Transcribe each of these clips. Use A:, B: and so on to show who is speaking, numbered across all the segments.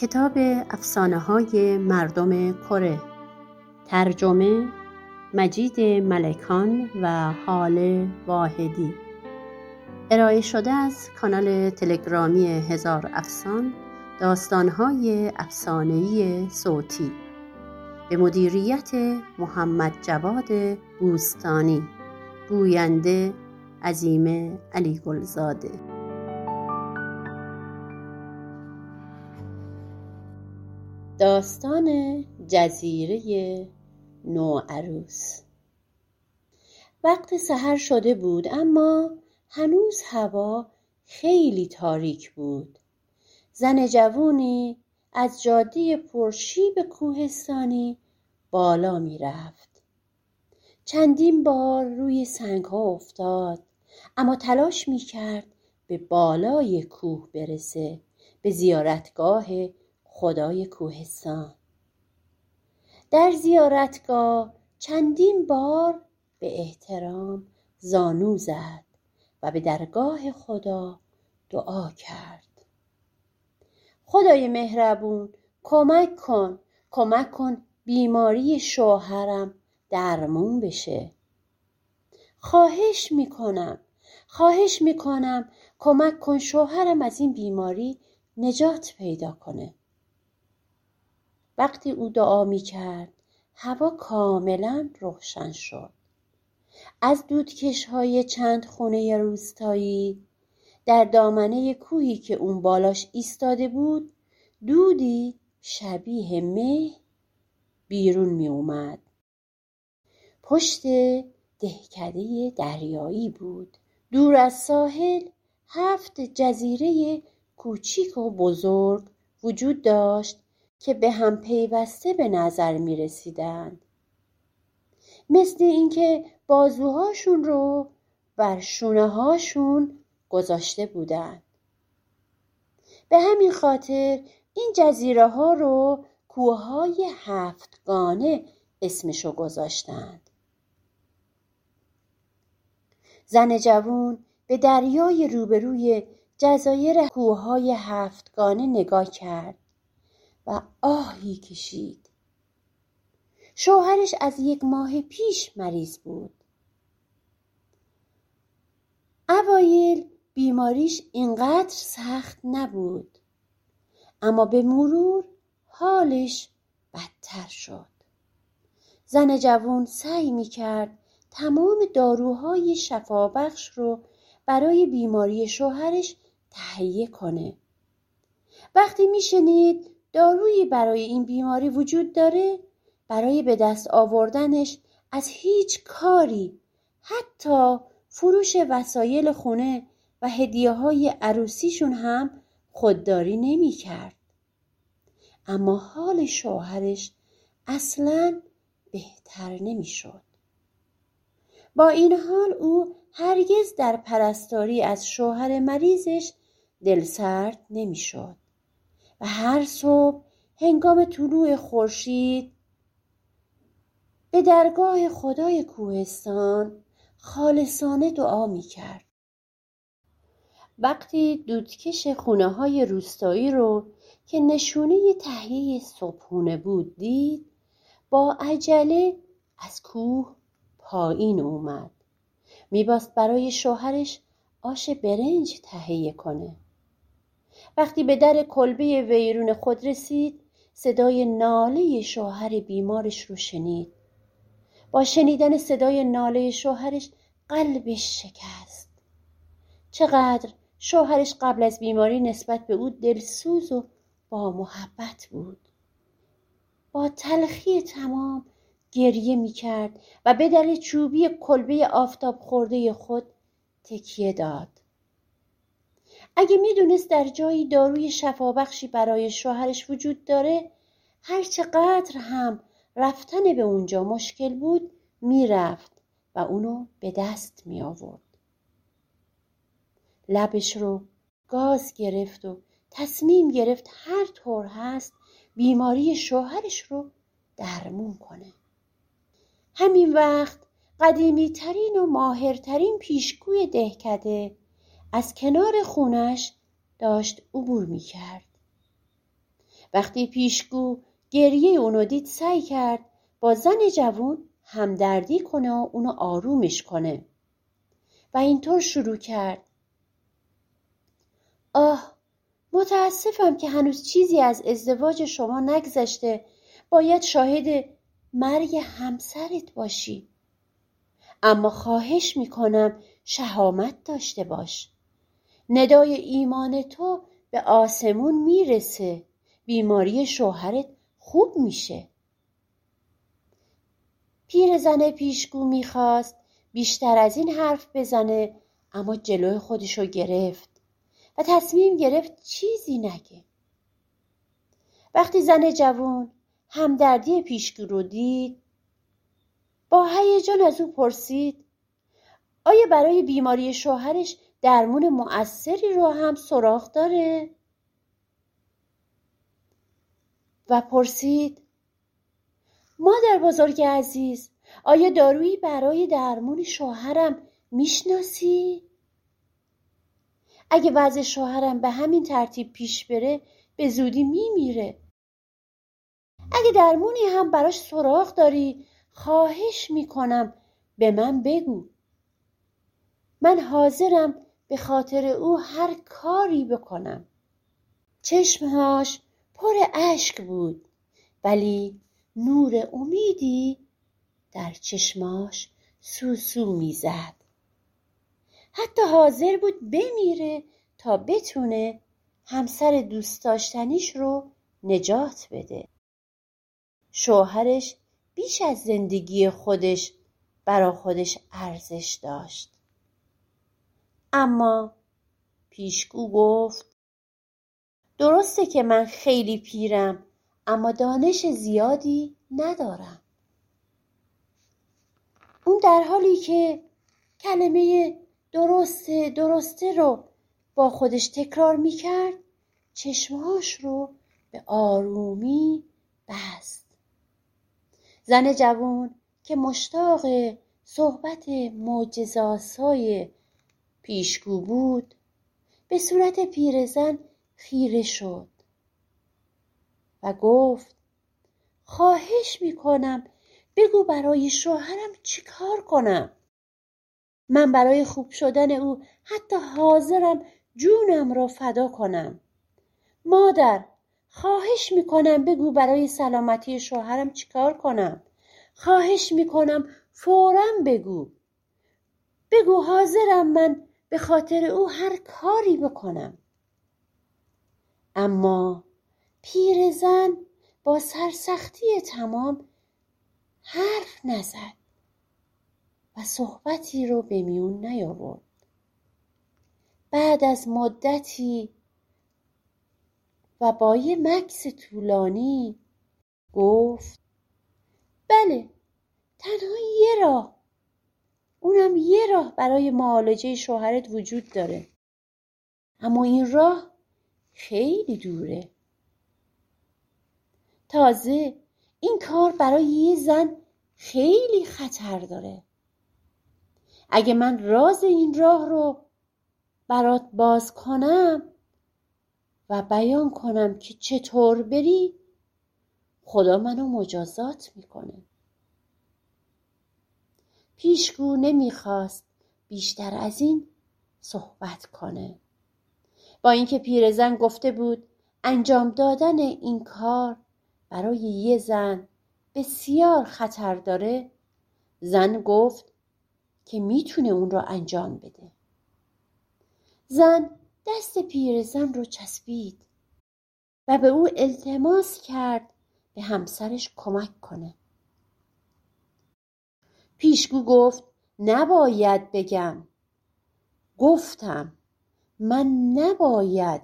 A: کتاب افسانه های مردم کره ترجمه مجید ملکان و حال واحدی. ارائه شده از کانال تلگرامی هزار افسان داستانهای افسانهای صوتی. به مدیریت محمد جواد بوستانی. گوینده عظیم علی گلزاده داستان جزیره نوعروس. وقت سحر شده بود اما هنوز هوا خیلی تاریک بود. زن جوونی از جاده پرشیب کوهستانی بالا می رفت. چندین بار روی سنگ ها افتاد اما تلاش می کرد به بالای کوه برسه به زیارتگاه خدای کوهستان. در زیارتگاه چندین بار به احترام زانو زد و به درگاه خدا دعا کرد. خدای مهربون کمک کن کمک کن بیماری شوهرم درمون بشه. خواهش می‌کنم خواهش می‌کنم کمک کن شوهرم از این بیماری نجات پیدا کنه. وقتی او دعا می کرد هوا کاملا روشن شد. از دودکش های چند خونه روستایی در دامنه کوهی که اون بالاش ایستاده بود دودی شبیه مه بیرون می اومد پشت دهکده دریایی بود. دور از ساحل هفت جزیره کوچیک و بزرگ وجود داشت. که به هم پیوسته به نظر می رسیدند. مثل اینکه بازوهاشون رو بر شونه هاشون گذاشته بودند. به همین خاطر این جزیره ها رو کوههای هفتگانه اسمشو گذاشتند. زن جوون به دریای روبروی جزایر کوههای هفتگانه نگاه کرد و آهی کشید. شوهرش از یک ماه پیش مریض بود. اوایل بیماریش اینقدر سخت نبود اما به مرور حالش بدتر شد. زن جوان سعی می کرد تمام داروهای شفابخش رو برای بیماری شوهرش تهیه کنه. وقتی میشنید دارویی برای این بیماری وجود داره برای به دست آوردنش از هیچ کاری حتی فروش وسایل خونه و هدیه های عروسیشون هم خودداری نمی کرد. اما حال شوهرش اصلا بهتر نمی شد. با این حال او هرگز در پرستاری از شوهر مریضش دلسرد نمی شد. و هر صبح هنگام طلوع خورشید به درگاه خدای کوهستان خالصانه دعا می کرد. وقتی دودکش خونه های روستایی رو که نشونه تهیه صبحونه بود دید با عجله از کوه پایین اومد میباست برای شوهرش آش برنج تهیه کنه وقتی به در کلبه ویرون خود رسید صدای ناله شوهر بیمارش رو شنید. با شنیدن صدای ناله شوهرش قلبش شکست. چقدر شوهرش قبل از بیماری نسبت به او دلسوز و با محبت بود. با تلخی تمام گریه می کرد و به در چوبی کلبه آفتاب خورده خود تکیه داد. اگه می‌دونست در جایی داروی شفابخشی برای شوهرش وجود داره هرچقدر هم رفتن به اونجا مشکل بود می‌رفت و اونو به دست می آورد. لبش رو گاز گرفت و تصمیم گرفت هر طور هست بیماری شوهرش رو درمون کنه. همین وقت قدیمی ترین و ماهرترین پیشگوی دهکده از کنار خونش داشت عبور می کرد. وقتی پیشگو گریه اونو دید سعی کرد با زن جوون همدردی کنه و اونو آرومش کنه و اینطور شروع کرد. آه متاسفم که هنوز چیزی از ازدواج شما نگذشته. باید شاهد مرگ همسرت باشی. اما خواهش می‌کنم شهامت داشته باش. ندای ایمان تو به آسمون می‌رسه. بیماری شوهرت خوب میشه. زن پیشگو می‌خواست بیشتر از این حرف بزنه اما جلوی خودشو گرفت و تصمیم گرفت چیزی نگه. وقتی زن جوان همدردی پیشگو رو دید با هیجان از او پرسید آیا برای بیماری شوهرش درمون مؤثری رو هم سراغ داره؟ و پرسید مادر بزرگ عزیز آیا دارویی برای درمون شوهرم می‌شناسی؟ اگه وضع شوهرم به همین ترتیب پیش بره به زودی میمیره اگه درمونی هم براش سراغ داری خواهش می‌کنم به من بگو من حاضرم به خاطر او هر کاری بکنم. چشمهاش پر اشک بود ولی نور امیدی در چشماش سوسو می‌زد. حتی حاضر بود بمیره تا بتونه همسر دوست داشتنیش رو نجات بده. شوهرش بیش از زندگی خودش برا خودش ارزش داشت. اما پیشگو گفت درسته که من خیلی پیرم اما دانش زیادی ندارم. اون در حالی که کلمه درسته درسته رو با خودش تکرار می‌کرد چشمهاش رو به آرومی بست. زن جوان که مشتاق صحبت معجزاسای پیشگو بود. به صورت پیرزن خیره شد و گفت خواهش می‌کنم بگو برای شوهرم چیکار کنم. من برای خوب شدن او حتی حاضرم جونم را فدا کنم. مادر خواهش می‌کنم بگو برای سلامتی شوهرم چیکار کنم. خواهش می‌کنم فورا بگو. بگو حاضرم من به خاطر او هر کاری بکنم. اما پیرزن با سرسختی تمام حرف نزد و صحبتی رو به میون نیاورد. بعد از مدتی و با یه مکس طولانی گفت بله تنها یه راه. اونم یه راه برای معالجه شوهرت وجود داره. اما این راه خیلی دوره. تازه این کار برای یه زن خیلی خطر داره. اگه من راز این راه رو برات باز کنم و بیان کنم که چطور بری خدا منو مجازات می‌کنه. پیشگو نمی‌خواست بیشتر از این صحبت کنه. با اینکه پیرزن گفته بود انجام دادن این کار برای یه زن بسیار خطر داره زن گفت که می‌تونه اون را انجام بده. زن دست پیرزن رو چسبید و به او التماس کرد به همسرش کمک کنه. پیشگو گفت نباید بگم. گفتم من نباید.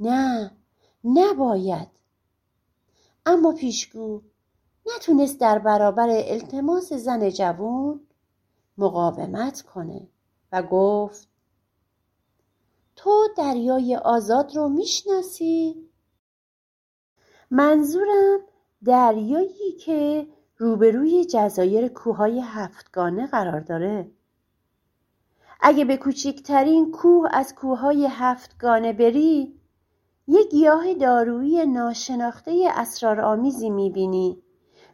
A: نه نباید. اما پیشگو نتونست در برابر التماس زن جوون مقاومت کنه و گفت تو دریای آزاد رو می‌شناسی؟ منظورم دریایی که روبروی جزایر کوههای هفتگانه قرار داره. اگه به کوچکترین کوه از کوههای هفتگانه بری یه گیاه دارویی ناشناخته اسرارآمیزی می‌بینی.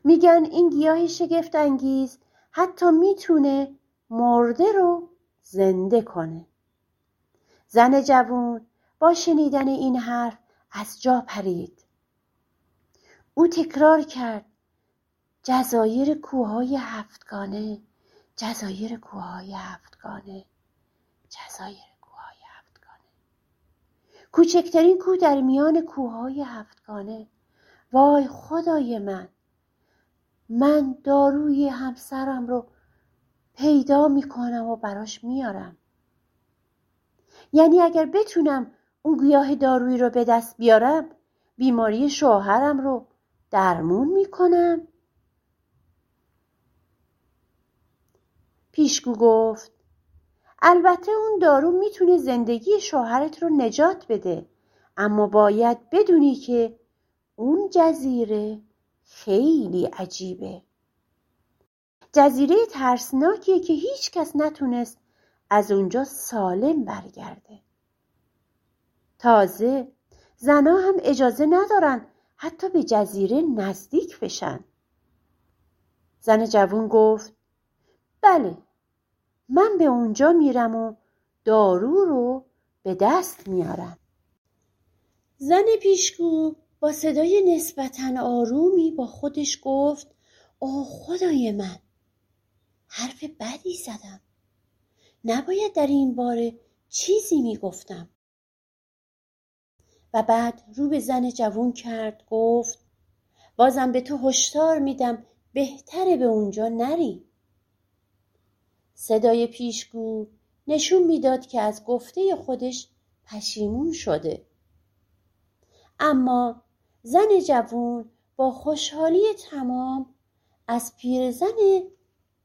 A: میگن این گیاه شگفت انگیز حتی می‌تونه مرده رو زنده کنه. زن جوون با شنیدن این حرف از جا پرید. او تکرار کرد. جزایر کوههای هفتگانه. جزایر کوههای هفتگانه. جزایر کوههای هفتگانه. کوچکترین کوه در میان کوههای هفتگانه. وای خدای من. من داروی همسرم رو پیدا می‌کنم و براش میارم. یعنی اگر بتونم اون گیاه دارویی رو به دست بیارم بیماری شوهرم رو درمون می‌کنم. پیشگو گفت. البته اون دارو می‌تونه زندگی شوهرت رو نجات بده اما باید بدونی که اون جزیره خیلی عجیبه. جزیره ترسناکیه که هیچ کس نتونست از اونجا سالم برگرده. تازه زنا هم اجازه ندارن حتی به جزیره نزدیک بشن. زن جوون گفت بله من به اونجا میرم و دارو رو به دست میارم. زن پیشگو با صدای نسبتا آرومی با خودش گفت اوه خدای من. حرف بدی زدم. نباید در این باره چیزی می‌گفتم. و بعد رو به زن جوون کرد گفت بازم به تو هشدار میدم بهتره به اونجا نری. صدای پیشگو نشون می‌داد که از گفته خودش پشیمون شده. اما زن جوون با خوشحالی تمام از پیرزن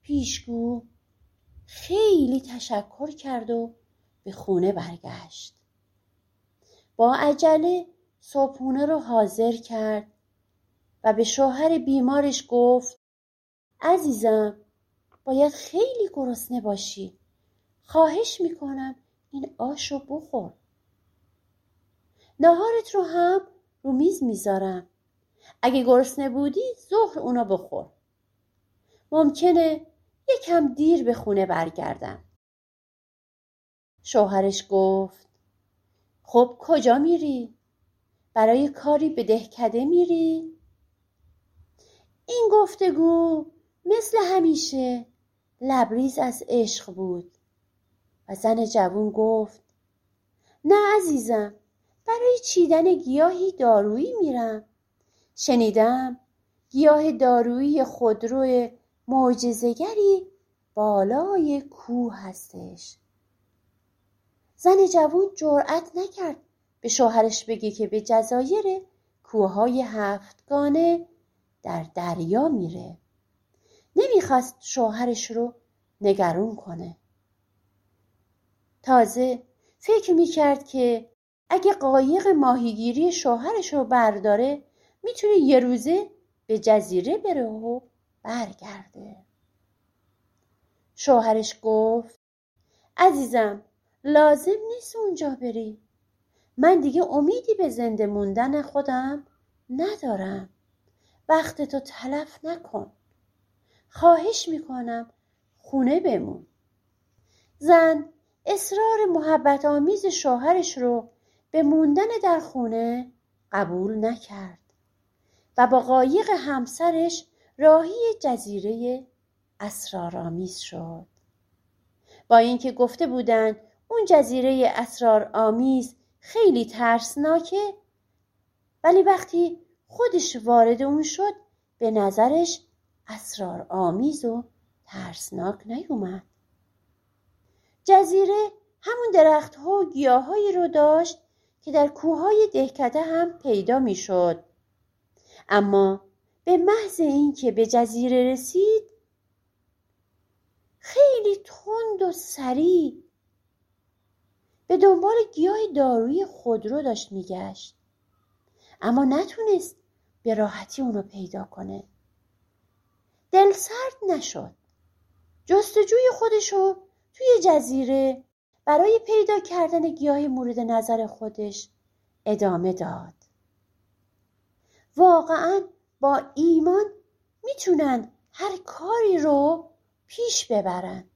A: پیشگو خیلی تشکر کرد و به خونه برگشت. با عجله صبحونه رو حاضر کرد و به شوهر بیمارش گفت عزیزم باید خیلی گرسنه باشی. خواهش می‌کنم این آش رو بخور. ناهارت رو هم رو میز می‌ذارم. اگه گرسنه بودی ظهر اونا بخور. ممکنه یکم دیر به خونه برگردم. شوهرش گفت خب کجا میری؟ برای کاری به دهکده میری؟ این گفتگو مثل همیشه لبریز از عشق بود. و زن جوون گفت نه عزیزم برای چیدن گیاهی دارویی میرم. شنیدم گیاه دارویی خودرو معجزهگری بالای کوه هستش. زن جوون جرأت نکرد به شوهرش بگه که به جزایر کوههای هفتگانه در دریا میره. نمی‌خواست شوهرش رو نگرون کنه. تازه فکر می‌کرد که اگه قایق ماهیگیری شوهرش رو برداره می‌تونه یه روزه به جزیره بره و برگرده. شوهرش گفت عزیزم لازم نیست اونجا بری. من دیگه امیدی به زنده موندن خودم ندارم. وقت تو تلف نکن. خواهش می‌کنم خونه بمون. زن اصرار محبت آمیز شوهرش رو به موندن در خونه قبول نکرد و با قایق همسرش راهی جزیره اسرارآمیز شد. با اینکه گفته بودند اون جزیره اسرارآمیز خیلی ترسناکه ولی وقتی خودش وارد اون شد به نظرش اسرارآمیز و ترسناک نیومد. جزیره همون درخت ها و گیاهایی رو داشت که در کوههای دهکده هم پیدا می‌شد. اما به محض اینکه به جزیره رسید خیلی تند و سریع به دنبال گیاه داروی خودرو داشت میگشت. اما نتونست به راحتی اونو پیدا کنه. دل سرد نشد. جستجوی خودشو توی جزیره برای پیدا کردن گیاه مورد نظر خودش ادامه داد. واقعا با ایمان می‌تونن هر کاری رو پیش ببرن.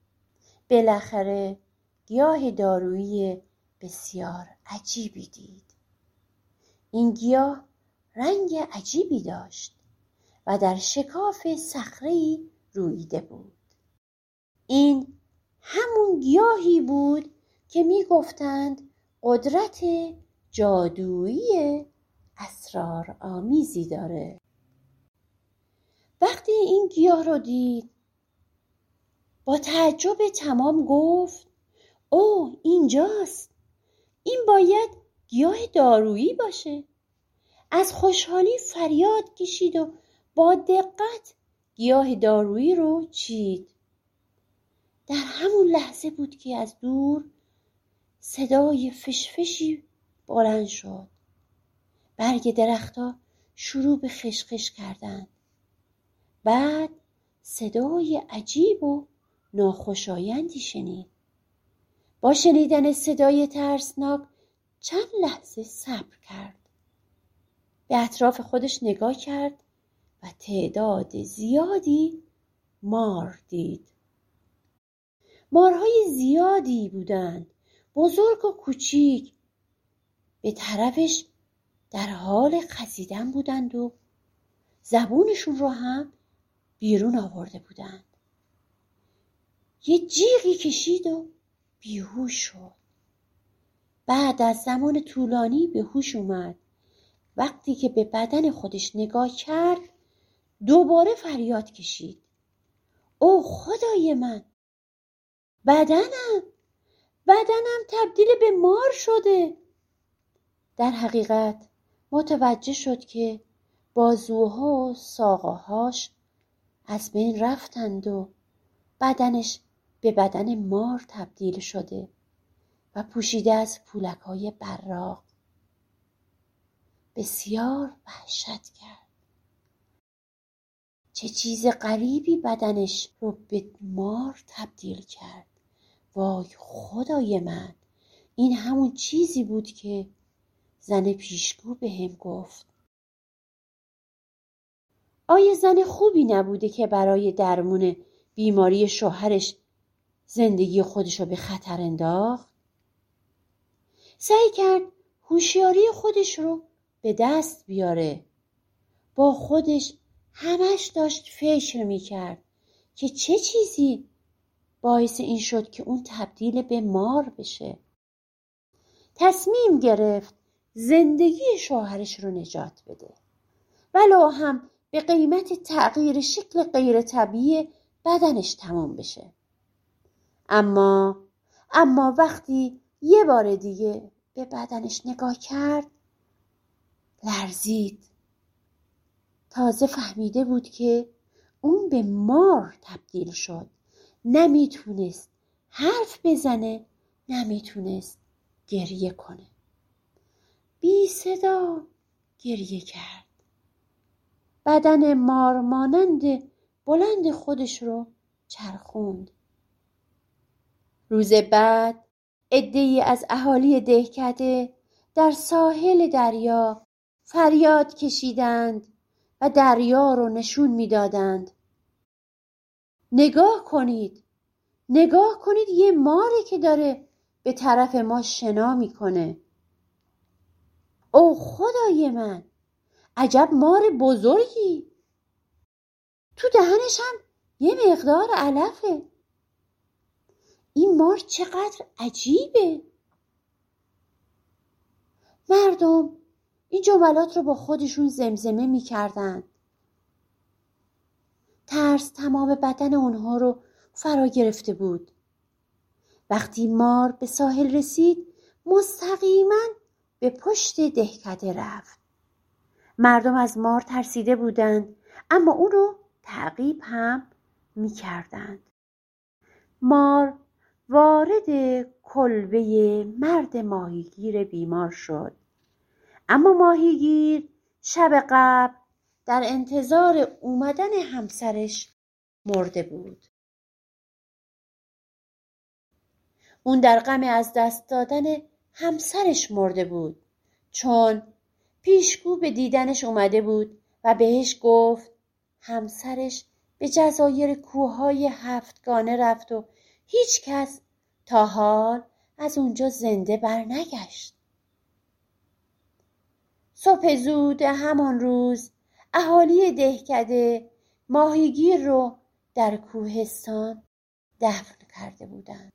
A: بالاخره گیاه دارویی بسیار عجیبی دید. این گیاه رنگ عجیبی داشت. و در شکاف صخرهای رویده بود. این همون گیاهی بود که می‌گفتند قدرت جادویی اسرارآمیزی داره. وقتی این گیاه رو دید با تعجب تمام گفت او اینجاست. این باید گیاه دارویی باشه. از خوشحالی فریاد کشید و با دقت گیاه دارویی رو چید. در همون لحظه بود که از دور صدای فشفشی بلند شد. برگ درختها شروع به خشخش کردند. بعد صدای عجیب و ناخوشایندی شنید. با شنیدن صدای ترسناک چند لحظه صبر کرد. به اطراف خودش نگاه کرد. و تعداد زیادی مار دید. مارهای زیادی بودند بزرگ و کوچیک. به طرفش در حال خزیدن بودند و زبونشون رو هم بیرون آورده بودند. یه جیغی کشید و بیهوش شد. بعد از زمان طولانی به هوش اومد. وقتی که به بدن خودش نگاه کرد دوباره فریاد کشید. او خدای من بدنم بدنم تبدیل به مار شده. در حقیقت متوجه شد که بازوها و ساقاهاش از بین رفتند و بدنش به بدن مار تبدیل شده و پوشیده از پولک های براق. بسیار وحشت کرد چه چیز غریبی بدنش رو به مار تبدیل کرد. وای خدای من این همون چیزی بود که زن پیشگو به هم گفت. آیا زن خوبی نبوده که برای درمون بیماری شوهرش زندگی خودش رو به خطر انداخت؟ سعی کرد هوشیاری خودش رو به دست بیاره. با خودش همش داشت فکر می‌کرد که چه چیزی باعث این شد که اون تبدیل به مار بشه. تصمیم گرفت زندگی شوهرش رو نجات بده. ولو هم به قیمت تغییر شکل غیر طبیعی بدنش تموم بشه. اما اما وقتی یه بار دیگه به بدنش نگاه کرد لرزید. تازه فهمیده بود که اون به مار تبدیل شد. نمی‌تونست حرف بزنه نمی‌تونست گریه کنه. بی صدا گریه کرد. بدن مار مانند بلند خودش رو چرخوند. روز بعد عدهای از اهالی دهکده در ساحل دریا فریاد کشیدند. و دریا رو نشون می‌دادند. نگاه کنید. نگاه کنید یه ماری که داره به طرف ما شنا می‌کنه. او خدای من! عجب مار بزرگی! تو دهنش هم یه مقدار علفه. این مار چقدر عجیبه! مردم این جملات رو با خودشون زمزمه می‌کردن. ترس تمام بدن اونها رو فرا گرفته بود. وقتی مار به ساحل رسید مستقیما به پشت دهکده رفت. مردم از مار ترسیده بودند اما او رو تعقیب هم می‌کردند. مار وارد کلبه مرد ماهیگیر بیمار شد. اما ماهیگیر شب قبل در انتظار اومدن همسرش مرده بود اون در غم از دست دادن همسرش مرده بود چون پیشگو به دیدنش اومده بود و بهش گفت همسرش به جزایر کوههای هفتگانه رفت و هیچ کس تا حال از اونجا زنده برنگشت. صبح زود همان روز اهالی دهکده ماهیگیر رو در کوهستان دفن کرده بودند.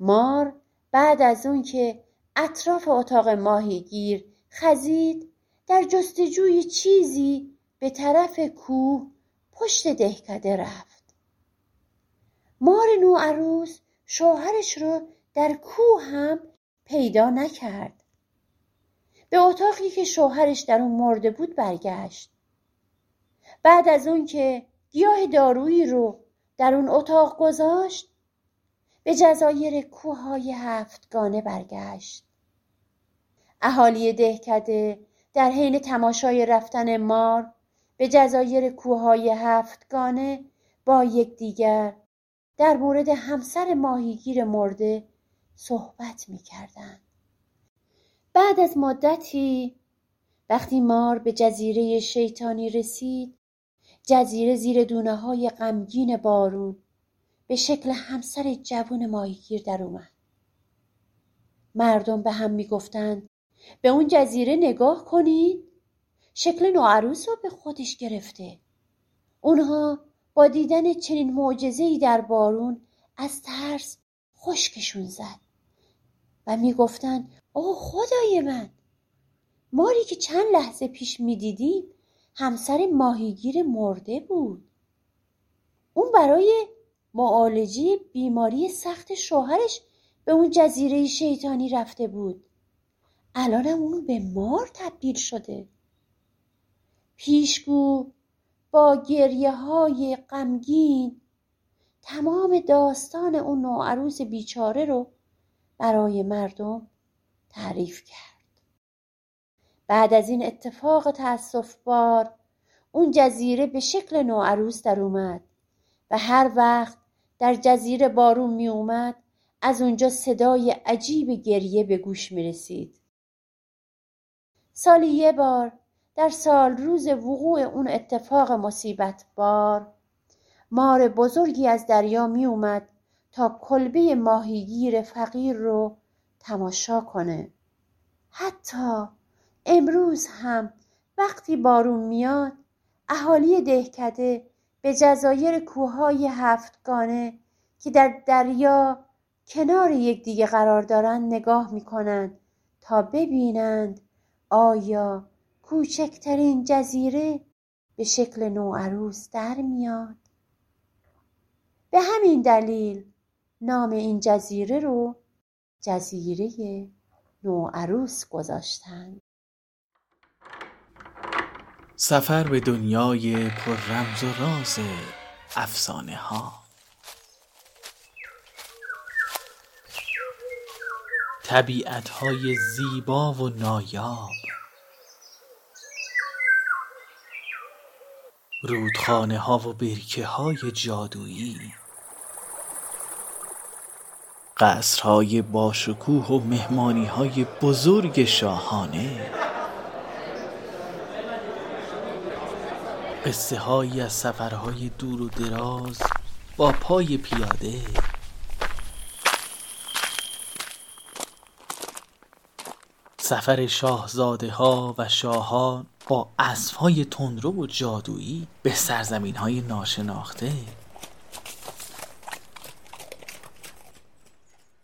A: مار بعد از اون که اطراف اتاق ماهیگیر خزید در جستجوی چیزی به طرف کوه پشت دهکده رفت مار عروس شوهرش رو در کوه هم پیدا نکرد به اتاقی که شوهرش در اون مرده بود برگشت بعد از اون که گیاه دارویی رو در اون اتاق گذاشت به جزایر کوههای هفتگانه برگشت اهالی دهکده در حین تماشای رفتن مار به جزایر کوههای هفتگانه با یکدیگر در مورد همسر ماهیگیر مرده صحبت می کردن. بعد از مدتی وقتی مار به جزیره شیطانی رسید جزیره زیر دونه های غمگین بارون به شکل همسر جوون ماهیگیر در اومد. مردم به هم می‌گفتند به اون جزیره نگاه کنید شکل نوعروس رو به خودش گرفته اونها با دیدن چنین معجزه‌ای در بارون از ترس خشکشون زد و می‌گفتند اوه خدای من. ماری که چند لحظه پیش می‌دیدیم همسر ماهیگیر مرده بود. اون برای معالجه بیماری سخت شوهرش به اون جزیره شیطانی رفته بود. الانم اون به مار تبدیل شده. پیشگو با گریه های غمگین تمام داستان اون نوعروس بیچاره رو برای مردم تعریف کرد بعد از این اتفاق تأصف بار اون جزیره به شکل نوعروس در اومد و هر وقت در جزیره بارون می اومد از اونجا صدای عجیب گریه به گوش می رسید. سالی یه بار در سال روز وقوع اون اتفاق مصیبت بار مار بزرگی از دریا می اومد تا کلبه ماهیگیر فقیر رو تماشا کنه. حتی امروز هم وقتی بارون میاد اهالی دهکده به جزایر کوههای هفتگانه که در دریا کنار یکدیگه قرار دارند نگاه می‌کنند تا ببینند آیا کوچکترین جزیره به شکل نوعروس در میاد. به همین دلیل نام این جزیره رو جزیره نوعروس گذاشتند.
B: سفر به دنیای پر رمز و راز افسانه ها. طبیعت های زیبا و نایاب. رودخانه ها و برکه های جادویی. قصرهای باشکوه و مهمانی های بزرگ شاهانه. قصه هایی از سفرهای دور و دراز با پای پیاده. سفر شاهزاده ها و شاهان با اسب های تندرو و جادویی به سرزمین های ناشناخته.